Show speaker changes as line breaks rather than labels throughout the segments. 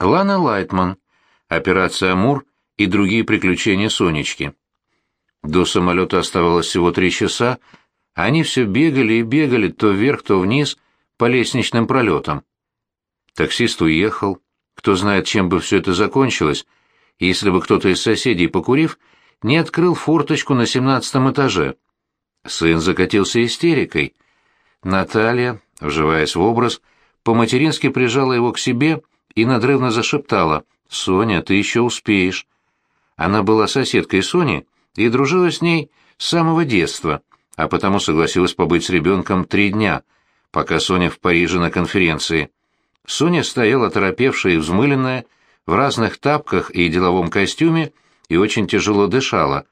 Лана Лайтман. Операция «Амур» и другие приключения Сонечки. До самолета оставалось всего три часа, они все бегали и бегали то вверх, то вниз по лестничным пролетам. Таксист уехал. Кто знает, чем бы все это закончилось, если бы кто-то из соседей, покурив, не открыл форточку на семнадцатом этаже. Сын закатился истерикой. Наталья, вживаясь в образ, по-матерински прижала его к себе и надрывно зашептала «Соня, ты еще успеешь». Она была соседкой Сони и дружила с ней с самого детства, а потому согласилась побыть с ребенком три дня, пока Соня в Париже на конференции. Соня стояла торопевшая и взмыленная, в разных тапках и деловом костюме, и очень тяжело дышала.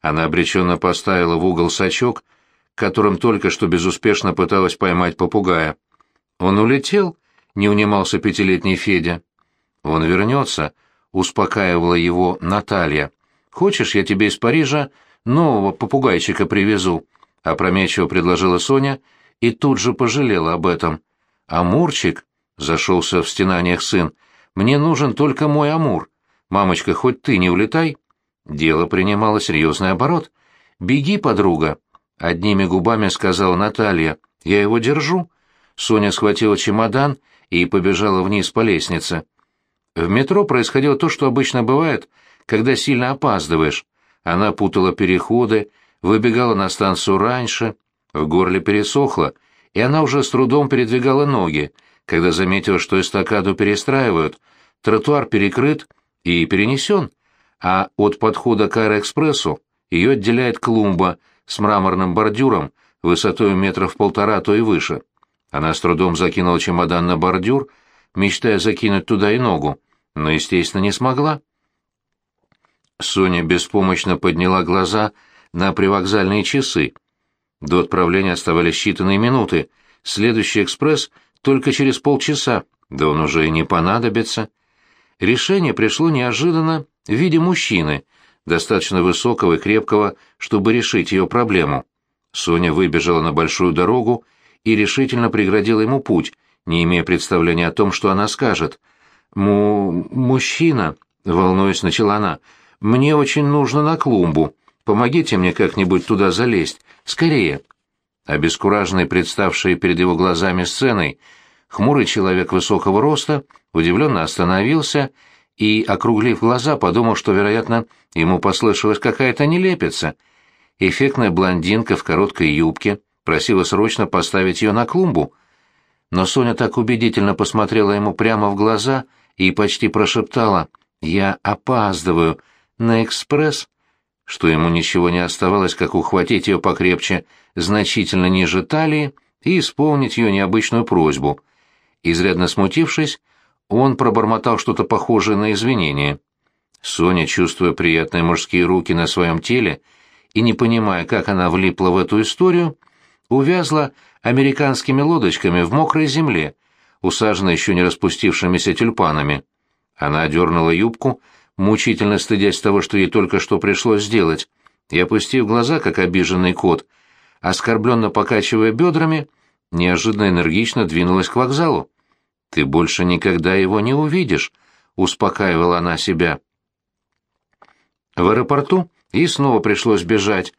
Она обреченно поставила в угол сачок, которым только что безуспешно пыталась поймать попугая. «Он улетел?» — не унимался пятилетний Федя. «Он вернется», — успокаивала его Наталья. «Хочешь, я тебе из Парижа нового попугайчика привезу?» — опрометчиво предложила Соня и тут же пожалела об этом. «Амурчик?» — зашелся в стенаниях сын. «Мне нужен только мой Амур. Мамочка, хоть ты не улетай». Дело принимало серьезный оборот. «Беги, подруга», — одними губами сказала Наталья. «Я его держу». Соня схватила чемодан и побежала вниз по лестнице. В метро происходило то, что обычно бывает, когда сильно опаздываешь. Она путала переходы, выбегала на станцию раньше, в горле пересохло, и она уже с трудом передвигала ноги, когда заметила, что эстакаду перестраивают, тротуар перекрыт и перенесен, а от подхода к аэроэкспрессу ее отделяет клумба с мраморным бордюром высотой метров полтора, то и выше. Она с трудом закинула чемодан на бордюр, мечтая закинуть туда и ногу, но, естественно, не смогла. Соня беспомощно подняла глаза на привокзальные часы. До отправления оставались считанные минуты. Следующий экспресс только через полчаса, да он уже и не понадобится. Решение пришло неожиданно в виде мужчины, достаточно высокого и крепкого, чтобы решить ее проблему. Соня выбежала на большую дорогу и решительно преградила ему путь, не имея представления о том, что она скажет. «Му... мужчина», — волнуясь, начала она, — «мне очень нужно на клумбу. Помогите мне как-нибудь туда залезть. Скорее». Обескураженный, представший перед его глазами сценой, хмурый человек высокого роста удивленно остановился и, округлив глаза, подумал, что, вероятно, ему послышалась какая-то нелепица. Эффектная блондинка в короткой юбке просила срочно поставить ее на клумбу. Но Соня так убедительно посмотрела ему прямо в глаза и почти прошептала «Я опаздываю на экспресс», что ему ничего не оставалось, как ухватить ее покрепче значительно ниже талии и исполнить ее необычную просьбу. Изрядно смутившись, он пробормотал что-то похожее на извинение. Соня, чувствуя приятные мужские руки на своем теле и не понимая, как она влипла в эту историю, увязла американскими лодочками в мокрой земле, усаженной еще не распустившимися тюльпанами. Она одернула юбку, мучительно стыдясь того, что ей только что пришлось сделать, и, опустив глаза, как обиженный кот, оскорбленно покачивая бедрами, неожиданно энергично двинулась к вокзалу. «Ты больше никогда его не увидишь», — успокаивала она себя. В аэропорту ей снова пришлось бежать.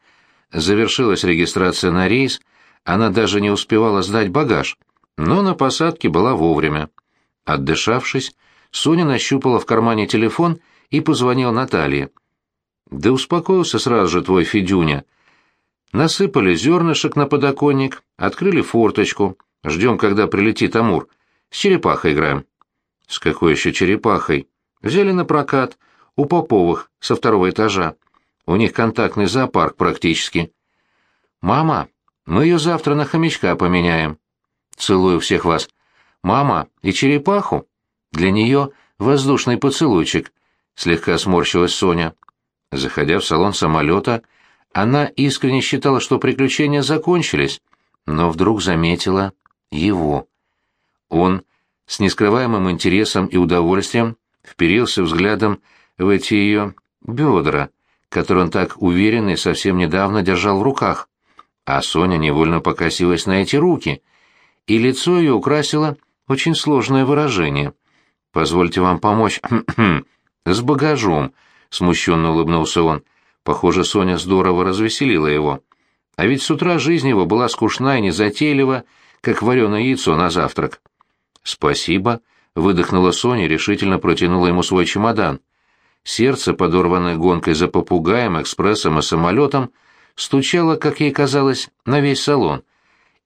Завершилась регистрация на рейс, она даже не успевала сдать багаж, но на посадке была вовремя. Отдышавшись, Соня нащупала в кармане телефон и позвонила Наталье. «Да успокоился сразу же твой Федюня». Насыпали зернышек на подоконник, открыли форточку. Ждем, когда прилетит Амур. С черепахой играем. С какой еще черепахой? Взяли на прокат. У Поповых, со второго этажа. У них контактный зоопарк практически. Мама, мы ее завтра на хомячка поменяем. Целую всех вас. Мама, и черепаху? Для нее воздушный поцелуйчик. Слегка сморщилась Соня. Заходя в салон самолета, она искренне считала, что приключения закончились, но вдруг заметила его. Он с нескрываемым интересом и удовольствием вперился взглядом в эти ее бедра, которые он так уверенно и совсем недавно держал в руках. А Соня невольно покосилась на эти руки, и лицо ее украсило очень сложное выражение. Позвольте вам помочь. С багажом, смущенно улыбнулся он. Похоже, Соня здорово развеселила его. А ведь с утра жизнь его была скучна и незатейлива, как вареное яйцо на завтрак. «Спасибо», — выдохнула Соня решительно протянула ему свой чемодан. Сердце, подорванное гонкой за попугаем, экспрессом и самолетом, стучало, как ей казалось, на весь салон,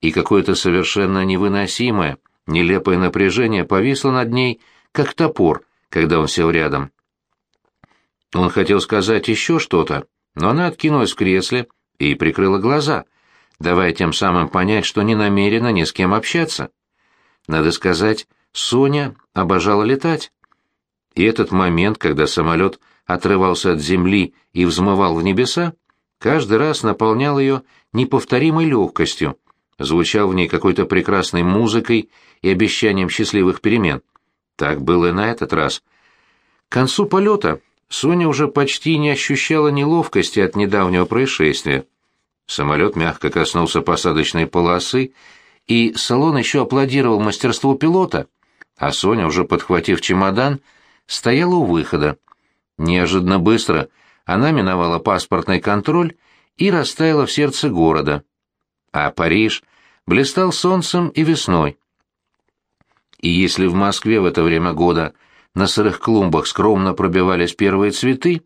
и какое-то совершенно невыносимое, нелепое напряжение повисло над ней, как топор, когда он сел рядом. Он хотел сказать еще что-то, но она откинулась в кресле и прикрыла глаза, давая тем самым понять, что не намерена ни с кем общаться. Надо сказать, Соня обожала летать. И этот момент, когда самолет отрывался от земли и взмывал в небеса, каждый раз наполнял ее неповторимой легкостью, звучал в ней какой-то прекрасной музыкой и обещанием счастливых перемен. Так было и на этот раз. К концу полета Соня уже почти не ощущала неловкости от недавнего происшествия. Самолет мягко коснулся посадочной полосы, и салон еще аплодировал мастерству пилота, а Соня, уже подхватив чемодан, стояла у выхода. Неожиданно быстро она миновала паспортный контроль и растаяла в сердце города. А Париж блистал солнцем и весной. И если в Москве в это время года на сырых клумбах скромно пробивались первые цветы,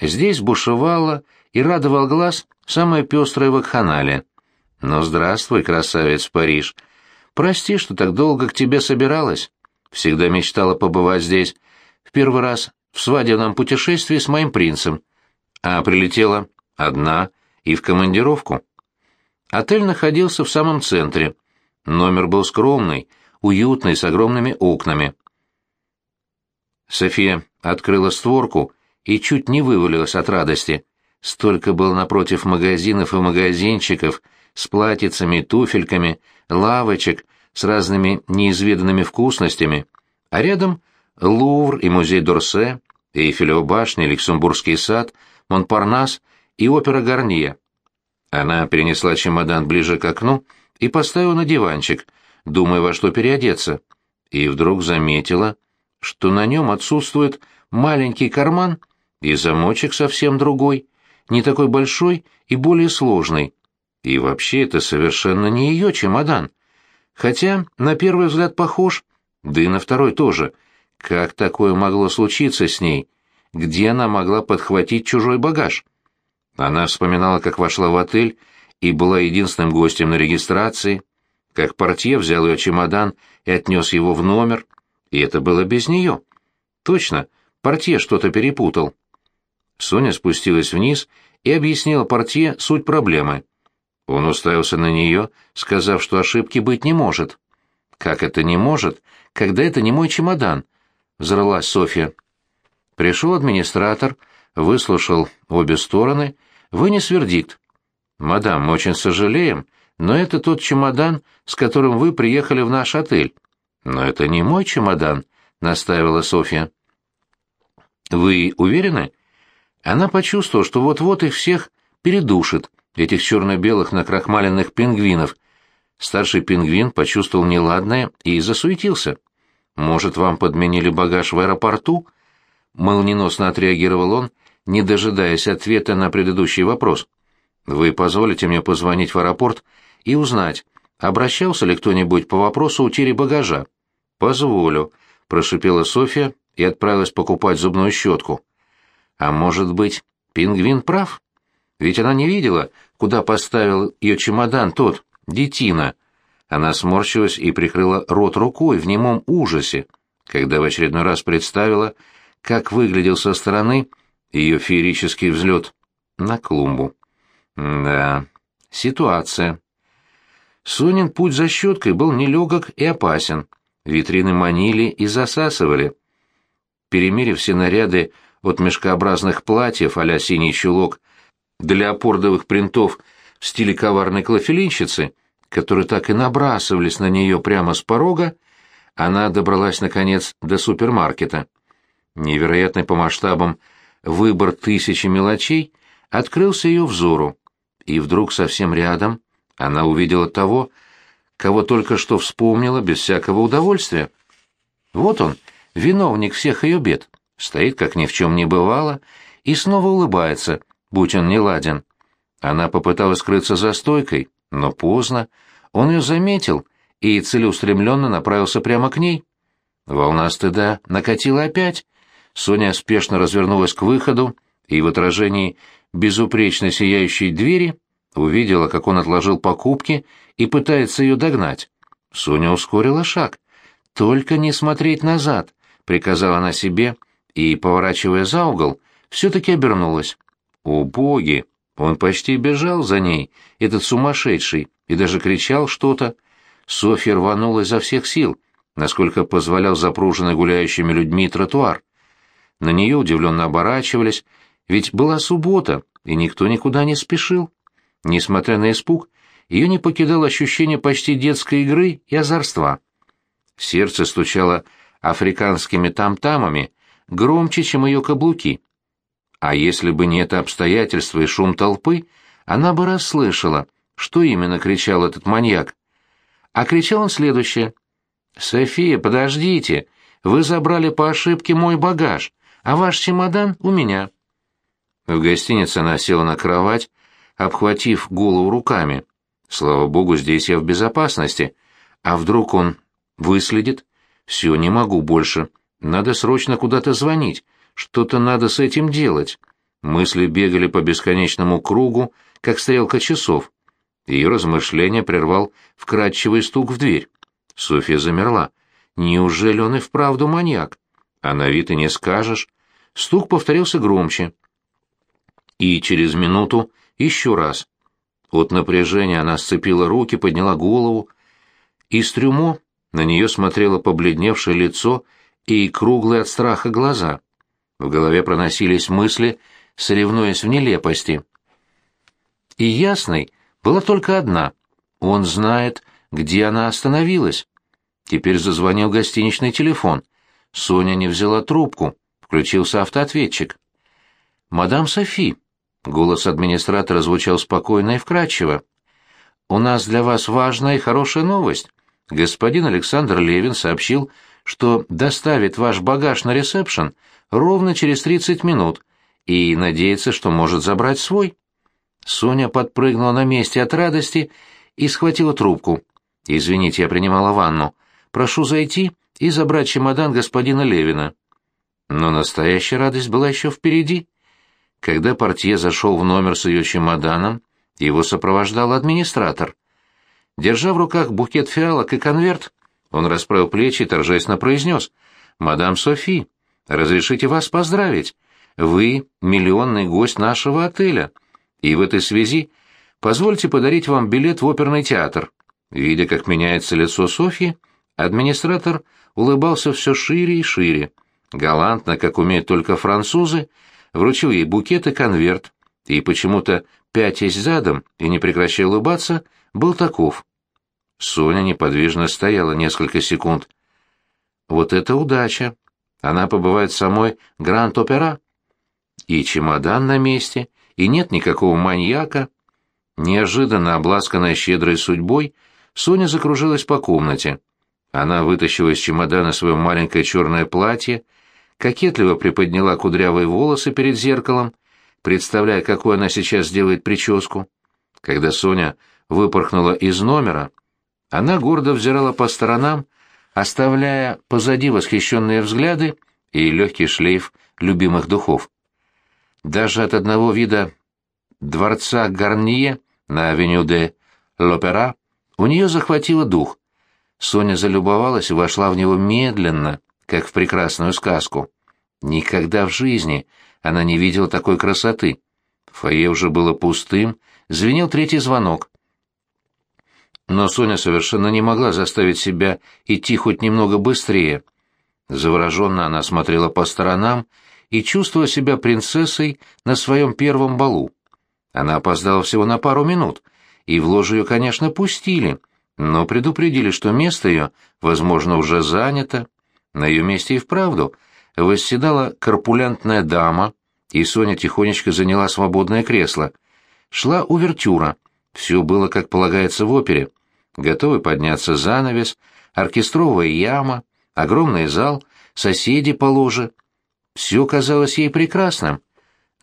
здесь бушевало и радовал глаз самое пестрое вакханалия. Но здравствуй, красавец Париж. Прости, что так долго к тебе собиралась. Всегда мечтала побывать здесь. В первый раз в свадебном путешествии с моим принцем. А прилетела одна и в командировку. Отель находился в самом центре. Номер был скромный, уютный, с огромными окнами. София открыла створку и чуть не вывалилась от радости. Столько было напротив магазинов и магазинчиков с платьицами, туфельками, лавочек с разными неизведанными вкусностями, а рядом Лувр и музей Дорсе, Эйфелева башня, Люксембургский сад, Монпарнас и опера Гарнье. Она перенесла чемодан ближе к окну и поставила на диванчик, думая, во что переодеться, и вдруг заметила, что на нем отсутствует маленький карман и замочек совсем другой, не такой большой и более сложный. И вообще это совершенно не ее чемодан. Хотя на первый взгляд похож, да и на второй тоже. Как такое могло случиться с ней? Где она могла подхватить чужой багаж? Она вспоминала, как вошла в отель и была единственным гостем на регистрации, как портье взял ее чемодан и отнес его в номер, и это было без нее. Точно, портье что-то перепутал. Соня спустилась вниз и объяснила портье суть проблемы. Он уставился на нее, сказав, что ошибки быть не может. «Как это не может, когда это не мой чемодан?» — взорвалась Софья. Пришел администратор, выслушал обе стороны, вынес вердикт. «Мадам, мы очень сожалеем, но это тот чемодан, с которым вы приехали в наш отель». «Но это не мой чемодан», — настаивала Софья. «Вы уверены?» Она почувствовала, что вот-вот их всех передушит, этих черно-белых накрахмаленных пингвинов. Старший пингвин почувствовал неладное и засуетился. «Может, вам подменили багаж в аэропорту?» Молниеносно отреагировал он, не дожидаясь ответа на предыдущий вопрос. «Вы позволите мне позвонить в аэропорт и узнать, обращался ли кто-нибудь по вопросу утери багажа?» «Позволю», — прошипела Софья и отправилась покупать зубную щетку. «А может быть, пингвин прав? Ведь она не видела, куда поставил ее чемодан тот, детина». Она сморщилась и прикрыла рот рукой в немом ужасе, когда в очередной раз представила, как выглядел со стороны ее феерический взлет на клумбу. Да, ситуация. Сонин путь за щеткой был нелегок и опасен. Витрины манили и засасывали. Перемерив все наряды от мешкообразных платьев а синий чулок до леопардовых принтов в стиле коварной клофелинщицы, которые так и набрасывались на нее прямо с порога, она добралась, наконец, до супермаркета. Невероятный по масштабам выбор тысячи мелочей открылся ее взору, и вдруг совсем рядом она увидела того, кого только что вспомнила без всякого удовольствия. Вот он, виновник всех ее бед, стоит, как ни в чем не бывало, и снова улыбается, будь он не ладен. Она попыталась скрыться за стойкой, но поздно. Он ее заметил и целеустремленно направился прямо к ней. Волна стыда накатила опять. Соня спешно развернулась к выходу и в отражении безупречно сияющей двери увидела, как он отложил покупки и пытается ее догнать. Соня ускорила шаг. «Только не смотреть назад», — приказала она себе, и, поворачивая за угол, все-таки обернулась. «О, боги!» Он почти бежал за ней, этот сумасшедший, и даже кричал что-то. Софья рванула изо всех сил, насколько позволял запруженный гуляющими людьми тротуар. На нее удивленно оборачивались, ведь была суббота, и никто никуда не спешил. Несмотря на испуг, ее не покидало ощущение почти детской игры и озорства. Сердце стучало африканскими там-тамами громче, чем ее каблуки. А если бы не это обстоятельство и шум толпы, она бы расслышала, что именно кричал этот маньяк. А кричал он следующее. «София, подождите! Вы забрали по ошибке мой багаж, а ваш чемодан у меня». В гостинице она села на кровать, обхватив голову руками. Слава богу, здесь я в безопасности. А вдруг он выследит? Все, не могу больше. Надо срочно куда-то звонить. Что-то надо с этим делать. Мысли бегали по бесконечному кругу, как стрелка часов. Ее размышление прервал вкрадчивый стук в дверь. Софья замерла. Неужели он и вправду маньяк? А на вид и не скажешь. Стук повторился громче. И через минуту еще раз. От напряжения она сцепила руки, подняла голову. Из трюмо на нее смотрело побледневшее лицо и круглые от страха глаза. В голове проносились мысли, соревнуясь в нелепости. И ясной была только одна. Он знает, где она остановилась. Теперь зазвонил гостиничный телефон. Соня не взяла трубку. Включился автоответчик. «Мадам Софи», — голос администратора звучал спокойно и вкрадчиво, — «у нас для вас важная и хорошая новость. Господин Александр Левин сообщил, что доставит ваш багаж на ресепшн ровно через 30 минут и надеется, что может забрать свой. Соня подпрыгнула на месте от радости и схватила трубку. «Извините, я принимала ванну. Прошу зайти и забрать чемодан господина Левина». Но настоящая радость была еще впереди. Когда портье зашел в номер с ее чемоданом, его сопровождал администратор. Держа в руках букет фиалок и конверт, он расправил плечи и торжественно произнес «Мадам Софи, разрешите вас поздравить. Вы — миллионный гость нашего отеля. И в этой связи позвольте подарить вам билет в оперный театр». Видя, как меняется лицо Софьи, администратор улыбался все шире и шире. Галантно, как умеют только французы, вручил ей букет и конверт, и почему-то, пятясь задом и не прекращая улыбаться, был таков. Соня неподвижно стояла несколько секунд. Вот это удача! Она побывает самой Гранд-Опера. И чемодан на месте, и нет никакого маньяка. Неожиданно обласканная щедрой судьбой, Соня закружилась по комнате. Она вытащила из чемодана свое маленькое черное платье, кокетливо приподняла кудрявые волосы перед зеркалом, представляя, какую она сейчас сделает прическу. Когда Соня выпорхнула из номера, она гордо взирала по сторонам, оставляя позади восхищенные взгляды и легкий шлейф любимых духов. Даже от одного вида дворца Гарнье на авеню де Л'Опера у нее захватило дух. Соня залюбовалась и вошла в него медленно, как в прекрасную сказку. Никогда в жизни она не видела такой красоты. Фойе уже было пустым, звенел третий звонок. Но Соня совершенно не могла заставить себя идти хоть немного быстрее. Завороженно она смотрела по сторонам и чувствовала себя принцессой на своем первом балу. Она опоздала всего на пару минут, и в ложу ее, конечно, пустили, но предупредили, что место ее, возможно, уже занято. На ее месте и вправду восседала корпулентная дама, и Соня тихонечко заняла свободное кресло. Шла увертюра. Все было, как полагается в опере готовый подняться занавес, оркестровая яма, огромный зал, соседи по ложе. Все казалось ей прекрасным.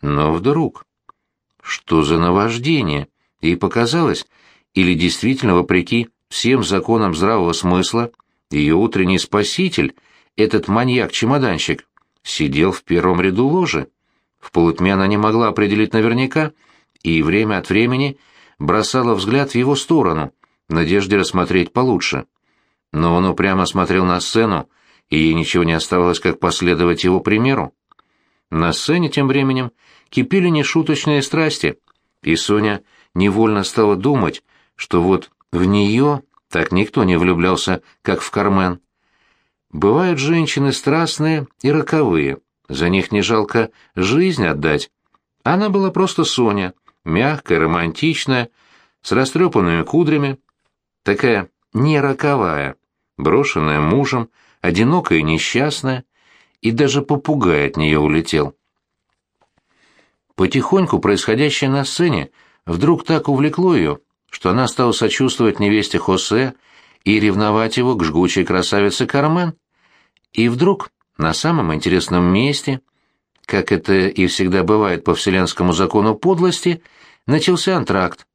Но вдруг... Что за наваждение? Ей показалось, или действительно, вопреки всем законам здравого смысла, ее утренний спаситель, этот маньяк-чемоданщик, сидел в первом ряду ложи. В полутьме она не могла определить наверняка, и время от времени бросала взгляд в его сторону, в надежде рассмотреть получше. Но он упрямо смотрел на сцену, и ей ничего не оставалось, как последовать его примеру. На сцене тем временем кипели нешуточные страсти, и Соня невольно стала думать, что вот в нее так никто не влюблялся, как в Кармен. Бывают женщины страстные и роковые, за них не жалко жизнь отдать. Она была просто Соня, мягкая, романтичная, с растрепанными кудрями, такая не роковая, брошенная мужем, одинокая и несчастная, и даже попугай от нее улетел. Потихоньку происходящее на сцене вдруг так увлекло ее, что она стала сочувствовать невесте Хосе и ревновать его к жгучей красавице Кармен. И вдруг, на самом интересном месте, как это и всегда бывает по вселенскому закону подлости, начался антракт.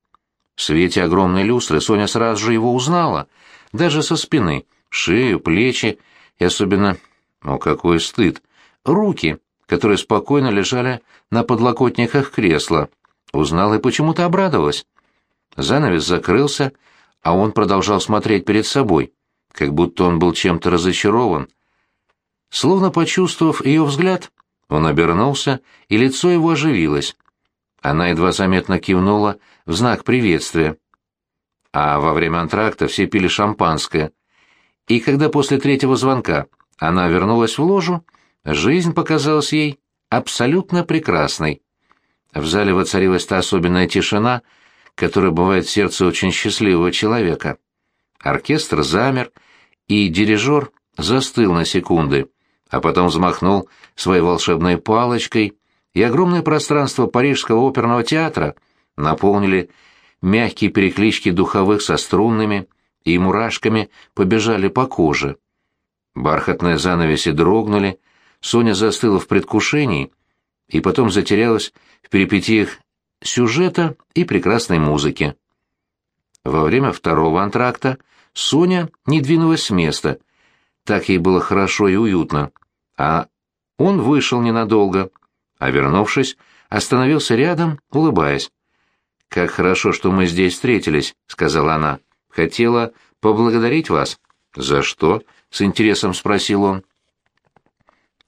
В свете огромной люстры Соня сразу же его узнала, даже со спины, шею, плечи и особенно, о какой стыд, руки, которые спокойно лежали на подлокотниках кресла. Узнала и почему-то обрадовалась. Занавес закрылся, а он продолжал смотреть перед собой, как будто он был чем-то разочарован. Словно почувствовав ее взгляд, он обернулся, и лицо его оживилось. Она едва заметно кивнула в знак приветствия. А во время антракта все пили шампанское. И когда после третьего звонка она вернулась в ложу, жизнь показалась ей абсолютно прекрасной. В зале воцарилась та особенная тишина, которая бывает в сердце очень счастливого человека. Оркестр замер, и дирижер застыл на секунды, а потом взмахнул своей волшебной палочкой, и огромное пространство Парижского оперного театра наполнили мягкие переклички духовых со струнными, и мурашками побежали по коже. Бархатные занавеси дрогнули, Соня застыла в предвкушении и потом затерялась в перипетиях сюжета и прекрасной музыки. Во время второго антракта Соня не двинулась с места, так ей было хорошо и уютно, а он вышел ненадолго, а вернувшись, остановился рядом, улыбаясь. «Как хорошо, что мы здесь встретились», — сказала она. «Хотела поблагодарить вас». «За что?» — с интересом спросил он.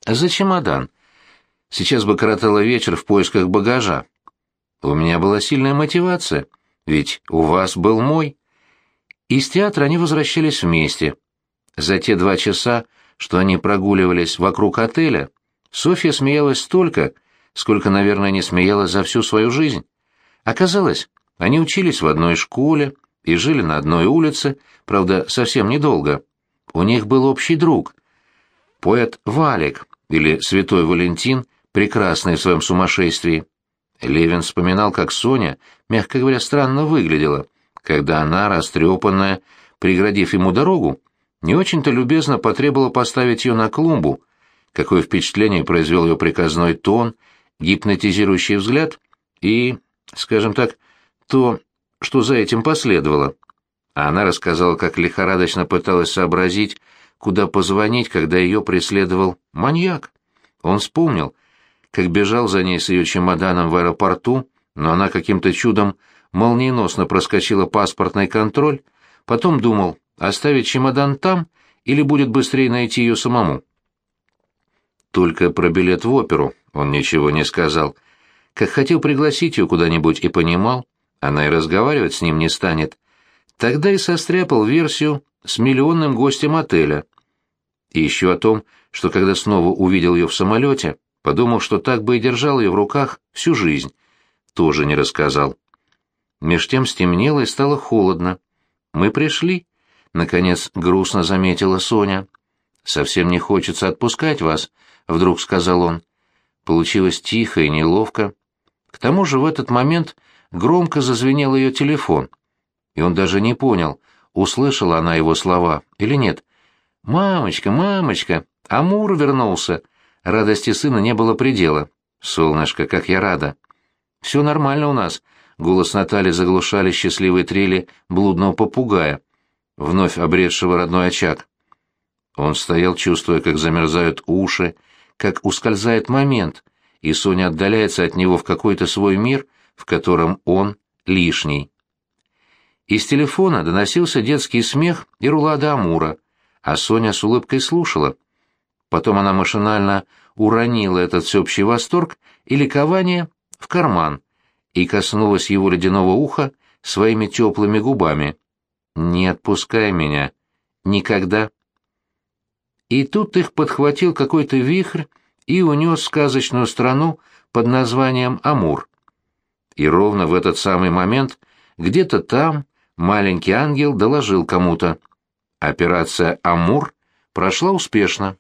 «За чемодан. Сейчас бы коротала вечер в поисках багажа. У меня была сильная мотивация, ведь у вас был мой». Из театра они возвращались вместе. За те два часа, что они прогуливались вокруг отеля, Софья смеялась столько, сколько, наверное, не смеялась за всю свою жизнь. Оказалось, они учились в одной школе и жили на одной улице, правда, совсем недолго. У них был общий друг. Поэт Валик, или Святой Валентин, прекрасный в своем сумасшествии. Левин вспоминал, как Соня, мягко говоря, странно выглядела, когда она, растрепанная, преградив ему дорогу, не очень-то любезно потребовала поставить ее на клумбу, какое впечатление произвел ее приказной тон, гипнотизирующий взгляд и, скажем так, то, что за этим последовало. А она рассказала, как лихорадочно пыталась сообразить, куда позвонить, когда ее преследовал маньяк. Он вспомнил, как бежал за ней с ее чемоданом в аэропорту, но она каким-то чудом молниеносно проскочила паспортный контроль, потом думал, оставить чемодан там или будет быстрее найти ее самому. Только про билет в оперу он ничего не сказал. Как хотел пригласить ее куда-нибудь и понимал, она и разговаривать с ним не станет. Тогда и состряпал версию с миллионным гостем отеля. И еще о том, что когда снова увидел ее в самолете, подумал, что так бы и держал ее в руках всю жизнь. Тоже не рассказал. Меж тем стемнело и стало холодно. Мы пришли, — наконец грустно заметила Соня. «Совсем не хочется отпускать вас», — вдруг сказал он. Получилось тихо и неловко. К тому же в этот момент громко зазвенел ее телефон, и он даже не понял, услышала она его слова или нет. «Мамочка, мамочка!» Амур вернулся. Радости сына не было предела. Солнышко, как я рада. Все нормально у нас. Голос Натальи заглушали счастливые трели блудного попугая, вновь обретшего родной очаг. Он стоял, чувствуя, как замерзают уши, как ускользает момент, и Соня отдаляется от него в какой-то свой мир, в котором он лишний. Из телефона доносился детский смех и рулада Амура, а Соня с улыбкой слушала. Потом она машинально уронила этот всеобщий восторг и ликование в карман и коснулась его ледяного уха своими теплыми губами. «Не отпускай меня. Никогда». И тут их подхватил какой-то вихрь и унес в сказочную страну под названием Амур. И ровно в этот самый момент где-то там маленький ангел доложил кому-то. Операция «Амур» прошла успешно.